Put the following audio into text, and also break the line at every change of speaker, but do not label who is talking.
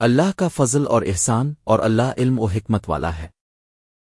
اللہ کا فضل اور احسان اور اللہ علم و حکمت والا ہے۔